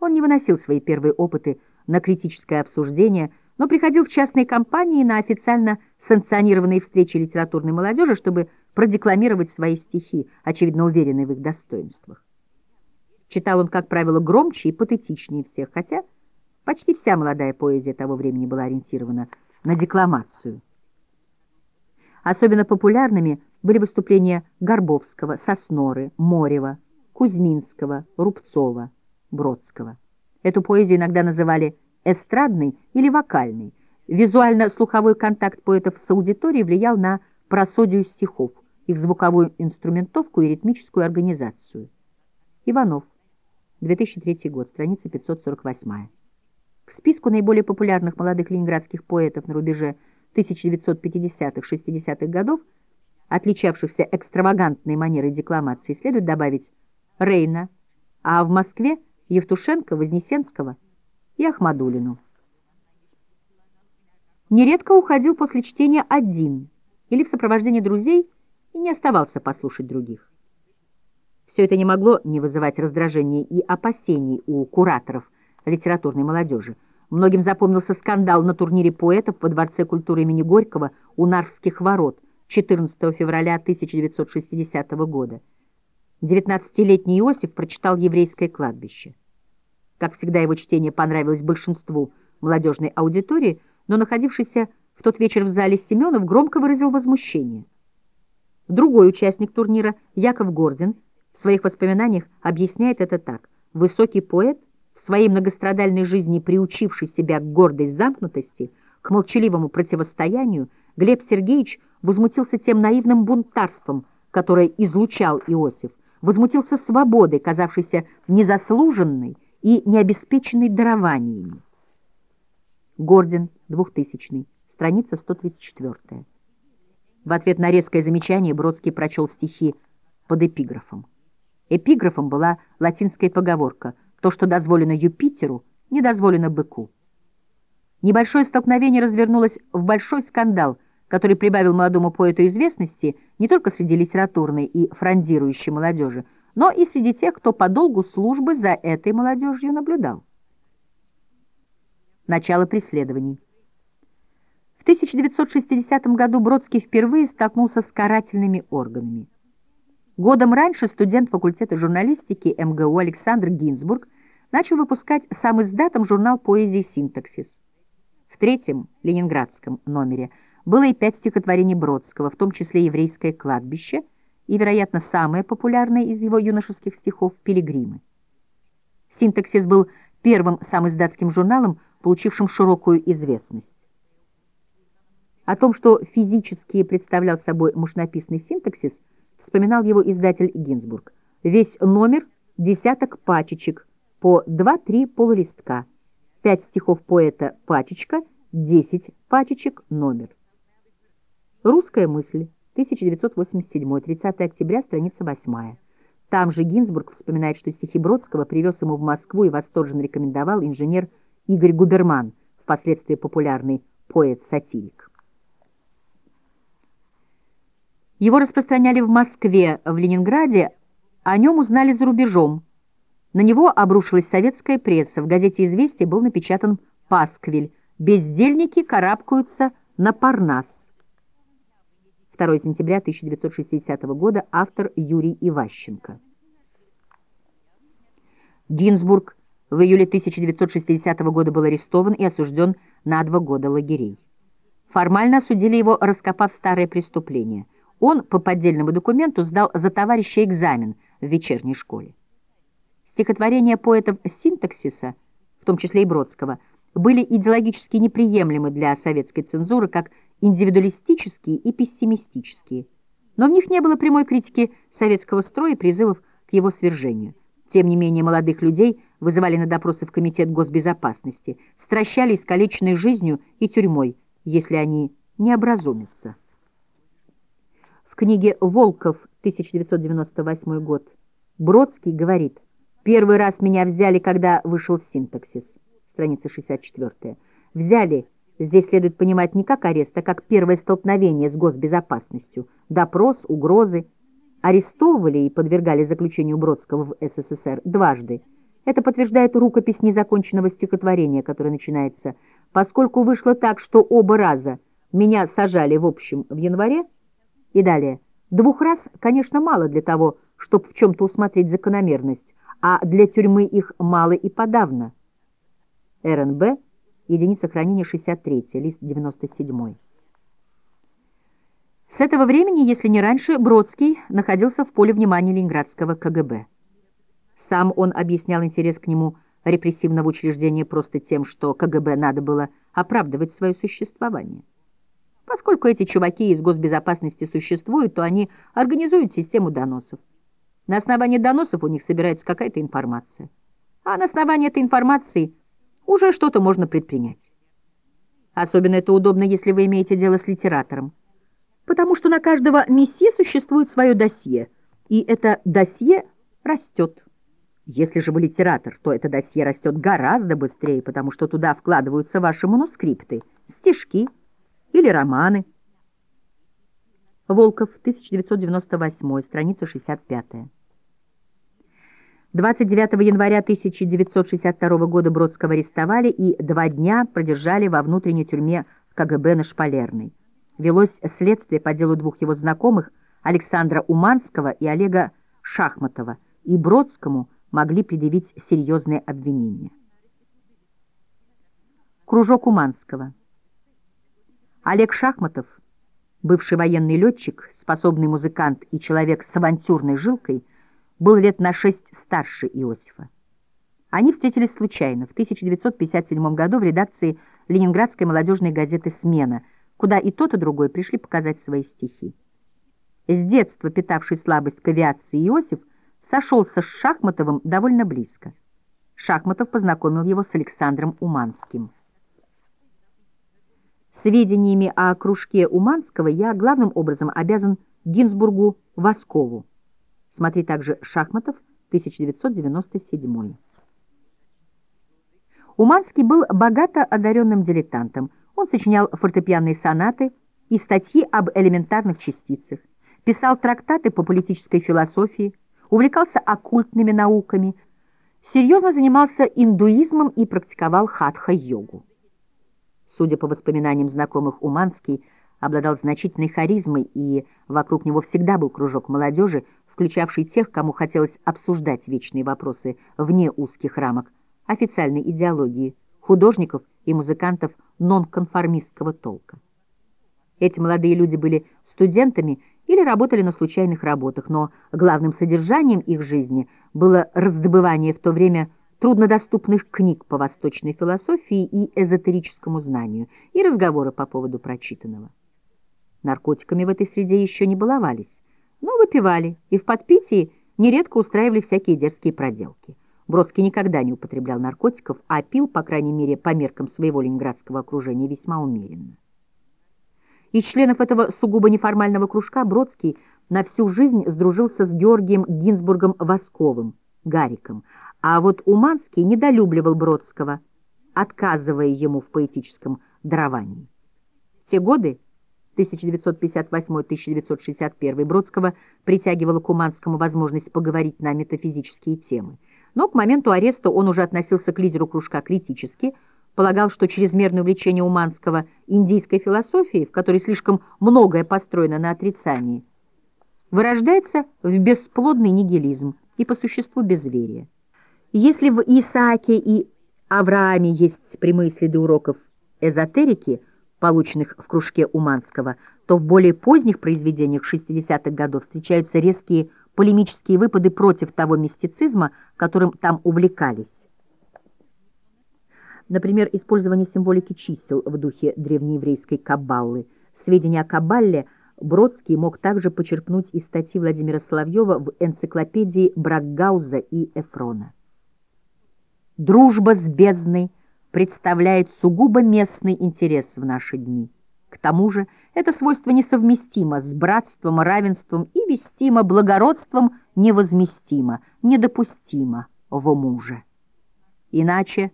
Он не выносил свои первые опыты на критическое обсуждение, но приходил в частные компании на официально санкционированные встречи литературной молодежи, чтобы продекламировать свои стихи, очевидно уверенный в их достоинствах. Читал он, как правило, громче и патетичнее всех, хотя почти вся молодая поэзия того времени была ориентирована на декламацию. Особенно популярными были выступления Горбовского, Сосноры, Морева, Кузьминского, Рубцова, Бродского. Эту поэзию иногда называли эстрадной или вокальной. Визуально-слуховой контакт поэтов с аудиторией влиял на просодию стихов – их звуковую инструментовку и ритмическую организацию. Иванов, 2003 год, страница 548. К списку наиболее популярных молодых ленинградских поэтов на рубеже 1950-60-х годов, отличавшихся экстравагантной манерой декламации, следует добавить Рейна, а в Москве Евтушенко, Вознесенского и Ахмадулину. Нередко уходил после чтения один или в сопровождении друзей и не оставался послушать других. Все это не могло не вызывать раздражения и опасений у кураторов литературной молодежи. Многим запомнился скандал на турнире поэтов во Дворце культуры имени Горького у Нарвских ворот 14 февраля 1960 года. 19-летний Иосиф прочитал «Еврейское кладбище». Как всегда, его чтение понравилось большинству молодежной аудитории, но находившийся в тот вечер в зале Семенов громко выразил возмущение. Другой участник турнира, Яков Гордин, в своих воспоминаниях объясняет это так. Высокий поэт, в своей многострадальной жизни приучивший себя к гордой замкнутости, к молчаливому противостоянию, Глеб Сергеевич возмутился тем наивным бунтарством, которое излучал Иосиф, возмутился свободой, казавшейся незаслуженной и необеспеченной дарованиями. Гордин, 2000 страница 134. В ответ на резкое замечание Бродский прочел стихи под эпиграфом. Эпиграфом была латинская поговорка «То, что дозволено Юпитеру, не дозволено быку». Небольшое столкновение развернулось в большой скандал, который прибавил молодому поэту известности не только среди литературной и фрондирующей молодежи, но и среди тех, кто по долгу службы за этой молодежью наблюдал. Начало преследований. В 1960 году Бродский впервые столкнулся с карательными органами. Годом раньше студент факультета журналистики МГУ Александр Гинзбург начал выпускать сам издатом журнал поэзии «Синтаксис». В третьем, ленинградском номере, было и пять стихотворений Бродского, в том числе «Еврейское кладбище» и, вероятно, самое популярное из его юношеских стихов «Пилигримы». «Синтаксис» был первым самоиздатским журналом, получившим широкую известность. О том, что физически представлял собой машинописный синтаксис, вспоминал его издатель Гинзбург. Весь номер — десяток пачечек, по 2-3 полулистка, пять стихов поэта пачечка, 10 пачечек номер. Русская мысль, 1987, 30 октября, страница 8. Там же Гинзбург вспоминает, что стихи Бродского привез ему в Москву и восторженно рекомендовал инженер Игорь Губерман, впоследствии популярный поэт-сатирик. Его распространяли в Москве, в Ленинграде, о нем узнали за рубежом. На него обрушилась советская пресса. В газете «Известия» был напечатан пасквиль «Бездельники карабкаются на Парнас». 2 сентября 1960 года, автор Юрий Иващенко. Гинзбург в июле 1960 года был арестован и осужден на два года лагерей. Формально осудили его, раскопав старое преступление – он по поддельному документу сдал за товарища экзамен в вечерней школе. Стихотворения поэтов синтаксиса, в том числе и Бродского, были идеологически неприемлемы для советской цензуры как индивидуалистические и пессимистические. Но в них не было прямой критики советского строя и призывов к его свержению. Тем не менее, молодых людей вызывали на допросы в Комитет госбезопасности, стращали искалеченной жизнью и тюрьмой, если они не образумятся книге «Волков», 1998 год, Бродский говорит, «Первый раз меня взяли, когда вышел синтаксис», страница 64. «Взяли» здесь следует понимать не как арест, а как первое столкновение с госбезопасностью, допрос, угрозы. Арестовывали и подвергали заключению Бродского в СССР дважды. Это подтверждает рукопись незаконченного стихотворения, которое начинается «Поскольку вышло так, что оба раза меня сажали в общем в январе, и далее. Двух раз, конечно, мало для того, чтобы в чем-то усмотреть закономерность, а для тюрьмы их мало и подавно. РНБ, единица хранения 63, лист 97. С этого времени, если не раньше, Бродский находился в поле внимания ленинградского КГБ. Сам он объяснял интерес к нему репрессивного учреждения просто тем, что КГБ надо было оправдывать свое существование. Поскольку эти чуваки из госбезопасности существуют, то они организуют систему доносов. На основании доносов у них собирается какая-то информация. А на основании этой информации уже что-то можно предпринять. Особенно это удобно, если вы имеете дело с литератором. Потому что на каждого месье существует свое досье, и это досье растет. Если же вы литератор, то это досье растет гораздо быстрее, потому что туда вкладываются ваши манускрипты, стишки, или романы. Волков, 1998, страница 65. 29 января 1962 года Бродского арестовали и два дня продержали во внутренней тюрьме КГБ на Шпалерной. Велось следствие по делу двух его знакомых, Александра Уманского и Олега Шахматова, и Бродскому могли предъявить серьезные обвинения. Кружок Уманского. Олег Шахматов, бывший военный летчик, способный музыкант и человек с авантюрной жилкой, был лет на шесть старше Иосифа. Они встретились случайно в 1957 году в редакции ленинградской молодежной газеты «Смена», куда и тот, и другой пришли показать свои стихи. С детства питавший слабость к авиации Иосиф сошелся с Шахматовым довольно близко. Шахматов познакомил его с Александром Уманским. Сведениями о кружке Уманского я главным образом обязан Гинзбургу Воскову. Смотри также «Шахматов», 1997. Уманский был богато одаренным дилетантом. Он сочинял фортепианные сонаты и статьи об элементарных частицах, писал трактаты по политической философии, увлекался оккультными науками, серьезно занимался индуизмом и практиковал хатха-йогу. Судя по воспоминаниям знакомых, Уманский обладал значительной харизмой, и вокруг него всегда был кружок молодежи, включавший тех, кому хотелось обсуждать вечные вопросы вне узких рамок официальной идеологии, художников и музыкантов нонконформистского толка. Эти молодые люди были студентами или работали на случайных работах, но главным содержанием их жизни было раздобывание в то время труднодоступных книг по восточной философии и эзотерическому знанию и разговоры по поводу прочитанного. Наркотиками в этой среде еще не баловались но выпивали и в подпитии нередко устраивали всякие дерзкие проделки. Бродский никогда не употреблял наркотиков, а пил, по крайней мере, по меркам своего ленинградского окружения, весьма умеренно. Из членов этого сугубо неформального кружка Бродский на всю жизнь сдружился с Георгием Гинзбургом Восковым, Гариком, а вот Уманский недолюбливал Бродского, отказывая ему в поэтическом даровании. В те годы 1958-1961 Бродского притягивала к Уманскому возможность поговорить на метафизические темы. Но к моменту ареста он уже относился к лидеру кружка критически, полагал, что чрезмерное увлечение Уманского индийской философией, в которой слишком многое построено на отрицании, вырождается в бесплодный нигилизм и по существу безверие. Если в Исааке и Аврааме есть прямые следы уроков эзотерики – полученных в кружке Уманского, то в более поздних произведениях 60-х годов встречаются резкие полемические выпады против того мистицизма, которым там увлекались. Например, использование символики чисел в духе древнееврейской каббалы. Сведения о каббале Бродский мог также почерпнуть из статьи Владимира Соловьева в энциклопедии Бракгауза и Эфрона. «Дружба с бездной» представляет сугубо местный интерес в наши дни. К тому же это свойство несовместимо с братством, равенством и вестимо благородством невозместимо, недопустимо в муже. Иначе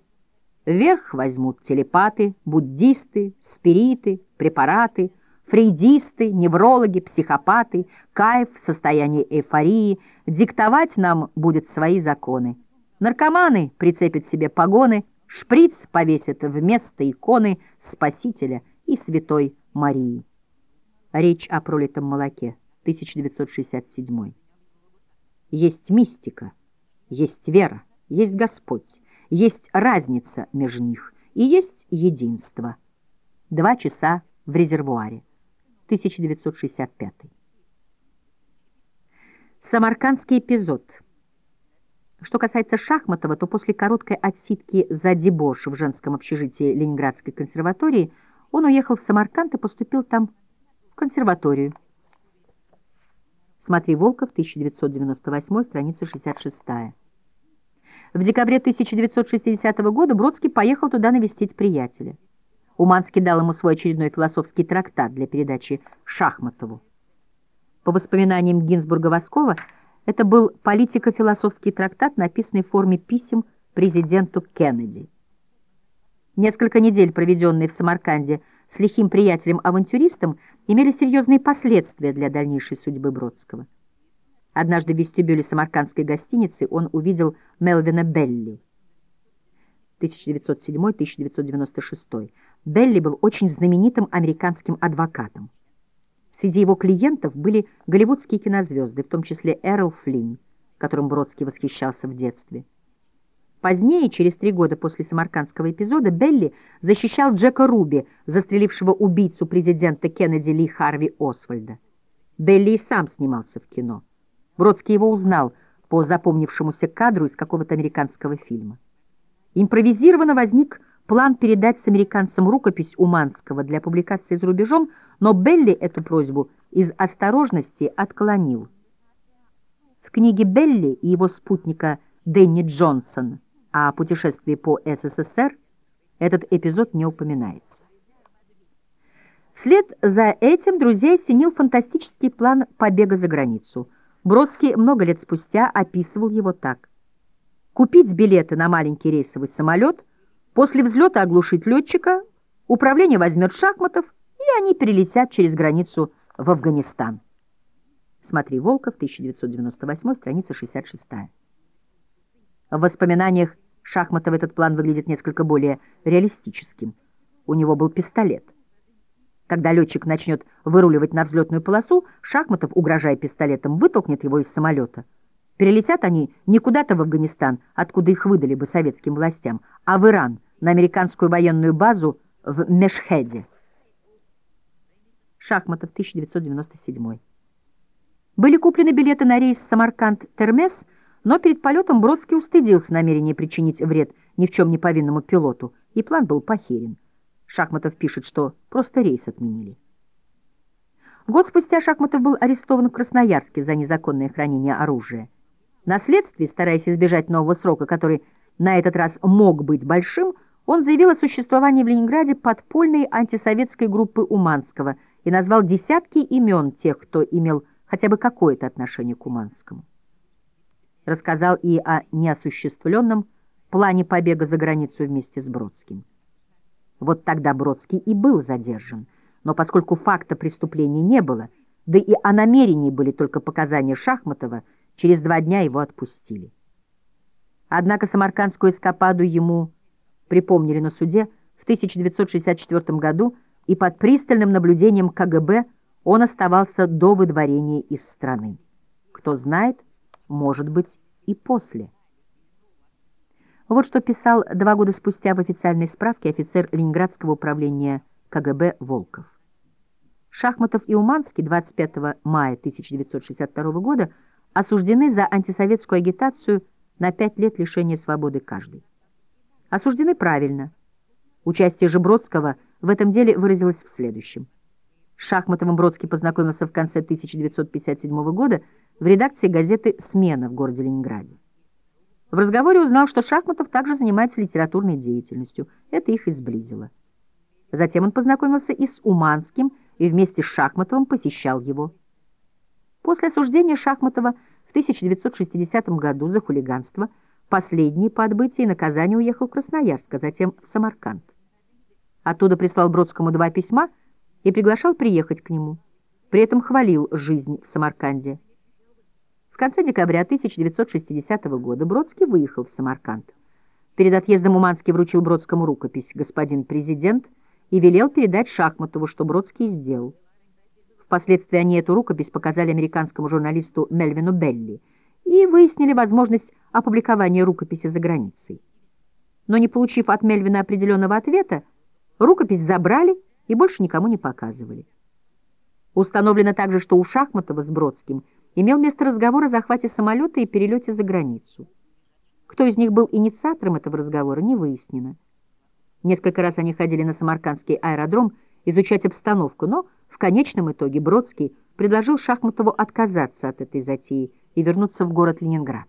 верх возьмут телепаты, буддисты, спириты, препараты, фрейдисты, неврологи, психопаты, кайф, состояние эйфории, диктовать нам будет свои законы. Наркоманы прицепят себе погоны – Шприц повесят вместо иконы Спасителя и Святой Марии. Речь о пролитом молоке, 1967. Есть мистика, есть вера, есть Господь, есть разница между них и есть единство. Два часа в резервуаре, 1965. Самаркандский эпизод – что касается Шахматова, то после короткой отсидки за дебош в женском общежитии Ленинградской консерватории он уехал в Самарканд и поступил там в консерваторию. Смотри Волков, 1998, страница 66. В декабре 1960 года Бродский поехал туда навестить приятеля. Уманский дал ему свой очередной философский трактат для передачи Шахматову. По воспоминаниям Гинзбурга-Воскова, это был политико-философский трактат, написанный в форме писем президенту Кеннеди. Несколько недель, проведенные в Самарканде с лихим приятелем-авантюристом, имели серьезные последствия для дальнейшей судьбы Бродского. Однажды в вестибюле самаркандской гостиницы он увидел Мелвина Белли. 1907-1996. Белли был очень знаменитым американским адвокатом. Среди его клиентов были голливудские кинозвезды, в том числе Эрл Флинн, которым Бродский восхищался в детстве. Позднее, через три года после самаркандского эпизода, Белли защищал Джека Руби, застрелившего убийцу президента Кеннеди Ли Харви Освальда. Белли и сам снимался в кино. Бродский его узнал по запомнившемуся кадру из какого-то американского фильма. Импровизированно возник план передать с американцам рукопись Уманского для публикации за рубежом, но Белли эту просьбу из осторожности отклонил. В книге Белли и его спутника Дэнни Джонсон о путешествии по СССР этот эпизод не упоминается. Вслед за этим друзей осенил фантастический план побега за границу. Бродский много лет спустя описывал его так. Купить билеты на маленький рейсовый самолет – После взлета оглушить летчика, управление возьмет Шахматов, и они перелетят через границу в Афганистан. Смотри, Волков, 1998, страница 66. В воспоминаниях Шахматова этот план выглядит несколько более реалистическим. У него был пистолет. Когда летчик начнет выруливать на взлетную полосу, Шахматов, угрожая пистолетом, вытолкнет его из самолета. Перелетят они не куда-то в Афганистан, откуда их выдали бы советским властям, а в Иран, на американскую военную базу в Мешхеде. Шахматов, 1997. Были куплены билеты на рейс Самарканд-Термес, но перед полетом Бродский устыдился намерения причинить вред ни в чем не повинному пилоту, и план был похерен. Шахматов пишет, что просто рейс отменили. Год спустя Шахматов был арестован в Красноярске за незаконное хранение оружия. На следствии, стараясь избежать нового срока, который на этот раз мог быть большим, он заявил о существовании в Ленинграде подпольной антисоветской группы Уманского и назвал десятки имен тех, кто имел хотя бы какое-то отношение к Уманскому. Рассказал и о неосуществленном плане побега за границу вместе с Бродским. Вот тогда Бродский и был задержан, но поскольку факта преступления не было, да и о намерении были только показания Шахматова, через два дня его отпустили. Однако самаркандскую эскападу ему припомнили на суде в 1964 году, и под пристальным наблюдением КГБ он оставался до выдворения из страны. Кто знает, может быть, и после. Вот что писал два года спустя в официальной справке офицер Ленинградского управления КГБ Волков. Шахматов и Уманский 25 мая 1962 года осуждены за антисоветскую агитацию на пять лет лишения свободы каждый осуждены правильно. Участие же Бродского в этом деле выразилось в следующем. С Шахматовым Бродский познакомился в конце 1957 года в редакции газеты «Смена» в городе Ленинграде. В разговоре узнал, что Шахматов также занимается литературной деятельностью. Это их и сблизило. Затем он познакомился и с Уманским, и вместе с Шахматовым посещал его. После осуждения Шахматова 1960 году за хулиганство – Последний по отбытии наказания уехал в Красноярск, а затем в Самарканд. Оттуда прислал Бродскому два письма и приглашал приехать к нему. При этом хвалил жизнь в Самарканде. В конце декабря 1960 года Бродский выехал в Самарканд. Перед отъездом Уманский вручил Бродскому рукопись «Господин президент» и велел передать Шахматову, что Бродский сделал. Впоследствии они эту рукопись показали американскому журналисту Мельвину Белли и выяснили возможность опубликования рукописи за границей. Но не получив от Мельвина определенного ответа, рукопись забрали и больше никому не показывали. Установлено также, что у Шахматова с Бродским имел место разговор о захвате самолета и перелете за границу. Кто из них был инициатором этого разговора, не выяснено. Несколько раз они ходили на Самаркандский аэродром изучать обстановку, но в конечном итоге Бродский предложил Шахматову отказаться от этой затеи и вернуться в город Ленинград.